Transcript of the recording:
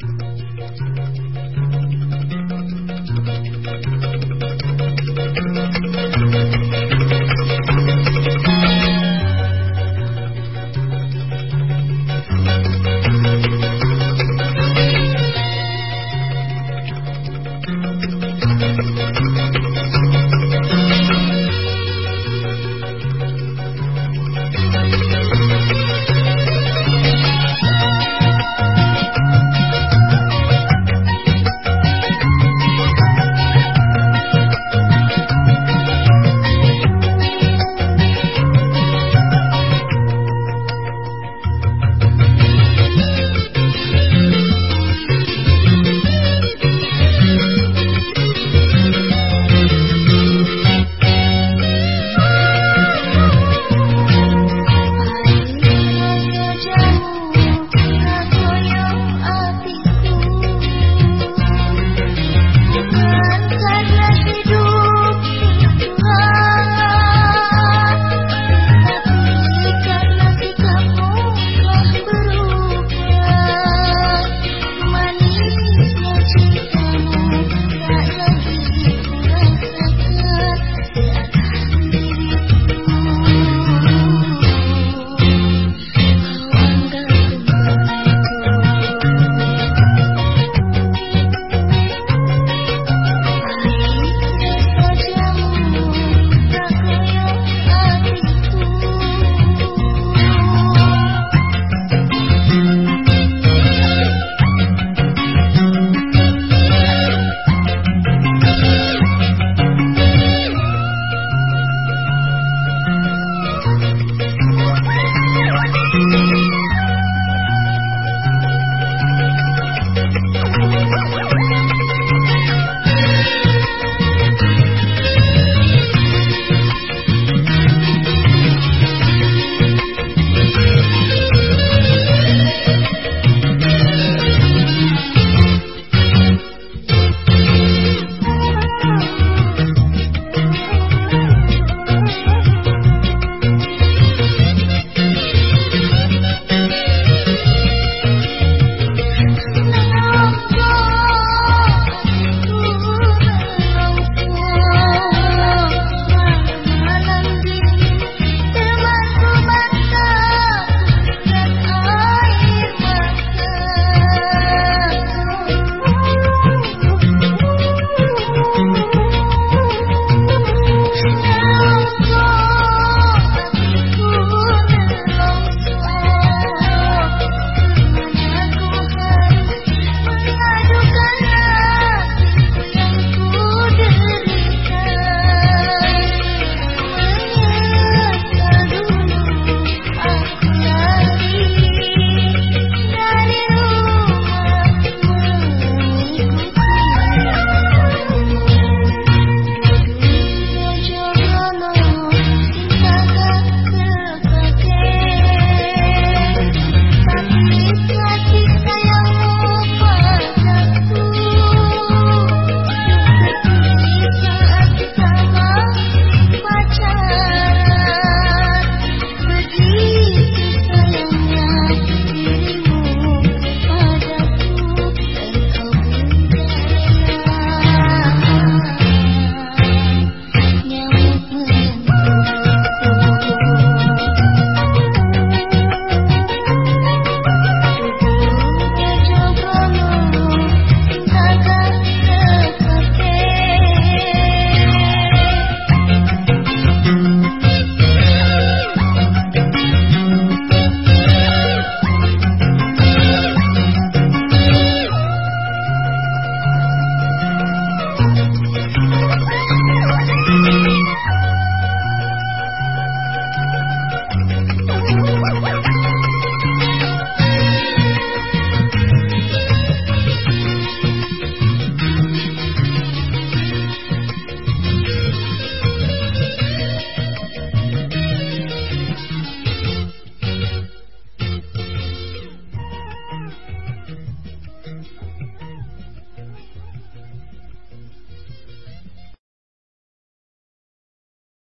す。